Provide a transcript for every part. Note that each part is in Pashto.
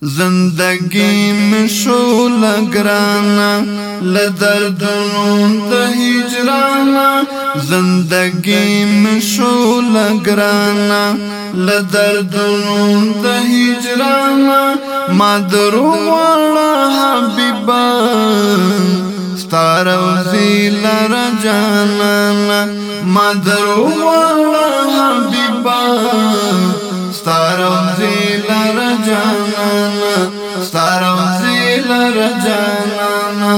زندگی مشو لگرانا لدردنو ده هجرانا زندگی مشو لگرانا لدردنو ده هجرانا مادرو والا حبیبا ستارو زیل رجانانا مادرو والا حبیبا جانانا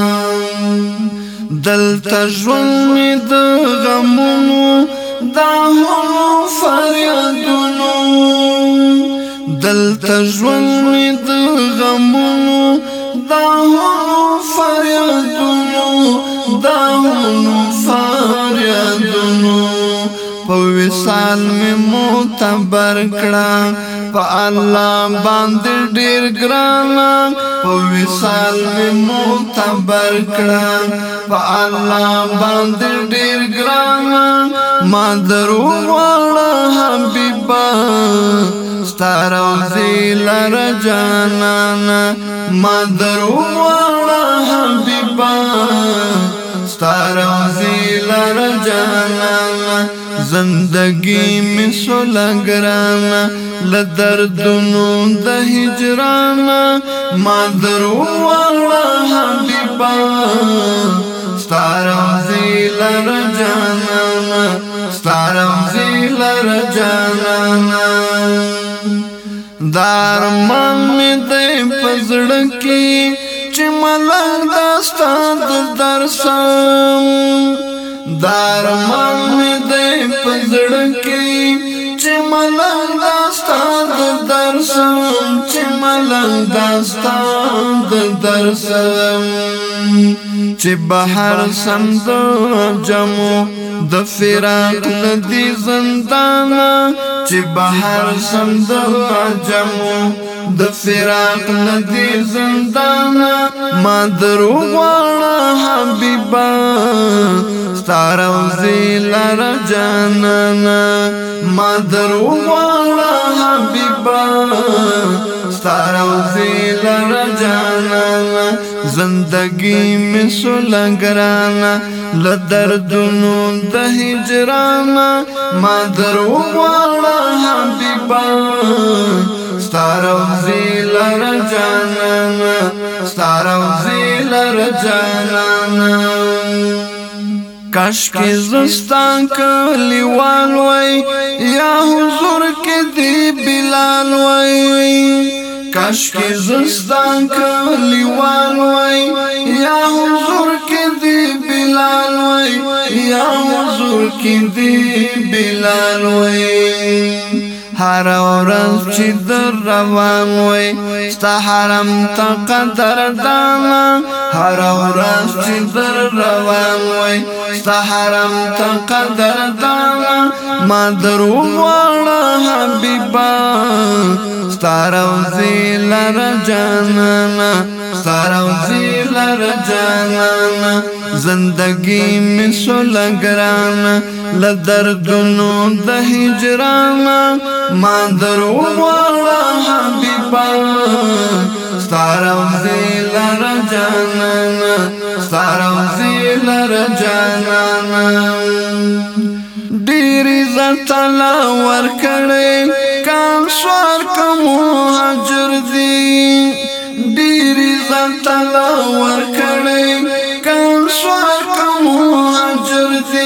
دل تجون می د غمونو دا هم فریادونو دل تجون می د غمونو دا هم فریادونو دا هم ځان می موتبر کړه په الله باندې ډیر ګران په وصال می موتبر کړه په الله باندې ډیر ګران ما درو وړه حبيبا ستاروزی لر جانانا مادر وارا حبیبا ستاروزی لر جانانا زندگی می سولا گرانا لدردنو د هجرانا ما درو والا حبیبا ستارم زیل رجانانا ستارم زیل رجانانا دارمان می دی پزڑکی چی ملنگ داستا د درسم دارمان می دی پزړکی چې ملنګ داستان د درسم چې ملنګ داستان د درسم چې بهر سند جمو د فراق ندی زندان چې بهر سند جمو د فراق ندی زندان ما درو واړه حبيبا ستارو زیلر جانانا ما درو واړه حبيبا ستاروزی لر جانانا زندگی میں سلگرانا لدردنو د هجرانا ما درو والا حبیبا ستاروزی لر جانانا ستاروزی لر جانانا کاش کې زستان کلیوال وای یا حضور کې دی بلال وای کاش کې زستان کلیوال وای یا حضور کې دی بلال وای یا حضور کې دی بلال وای هر ورځ چې در روان وې ستا حرم ته قدر دانا هر ورځ چې در روان وې ستا حرم ته قدر دانا ما درو واړه حبيبا ستا روزي لره جانانا فقر او زیر جانانا زندگی می شولا گرانا لدردنو د هجرانا ما درو والا حبیبا ستار او زیر جانانا ستار او زیر جانانا ډیر زتلا ور کړې کام سوار کومه ځان تلا ورکړې کم سوار کم حجر دی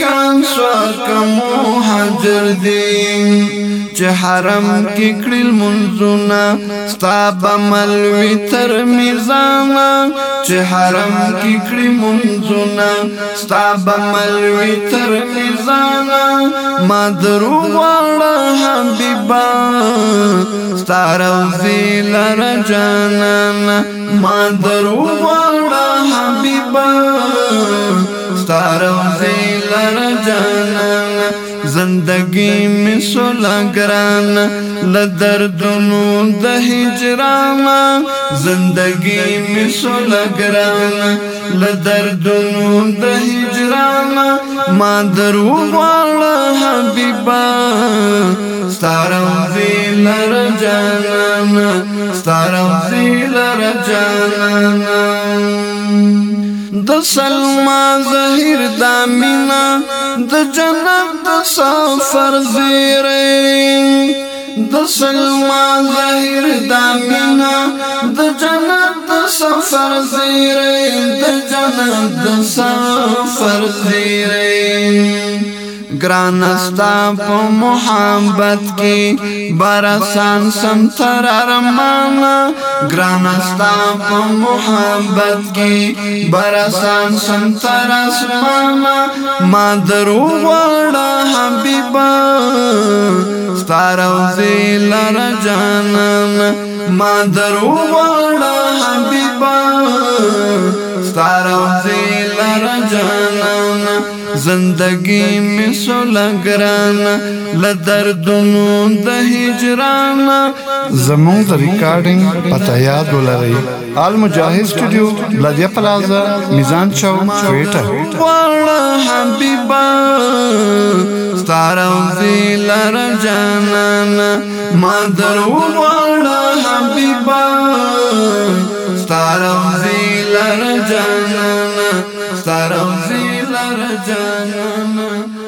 کم سوار کم حجر دی چې حرم کې کړل منزونا ستاب ملوي تر میزانا چې حرم کې کړل منزونا ستاب ملوي تر میزانا ما درو واړه حبيبا ستارو زیلر جانانا ما درو واړه حبيبا ستارو زیلر جانانا زندگی میں سولا گرانا لدر دونوں دہیج رانا زندگی میں سولا گرانا لدر دونوں دہی جانا مادر والا حبیبا ستارم سارا سیلا ر جانانا سارا سیلا رجانا د سلما زهیر دا مینا د جنت د سفر زیره د سلما ظاهر د مینا د جنت د سفر زیره د جنت د سفر زیره گران استا په محبت کې برسان سم تر ارمان گران استا په محبت کې برسان سم تر اسمان ما درو وړه حبيبا ستارو زلر جانان ما درو وړه حبيبا ستارو زلر جانان زندگی می سولګرانا لدردونو د هجرانا زمون د ریکارډینګ پته یاد ولرئ آل مجاهد سټوډیو بلدیا پلازا میزان چوک کوټه واړه حبیبا ستارو زیلر جانانا ما درو واړه حبیبا ستارو زیلر جانانا ستارو زیلر gerdanımı